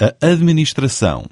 a administração.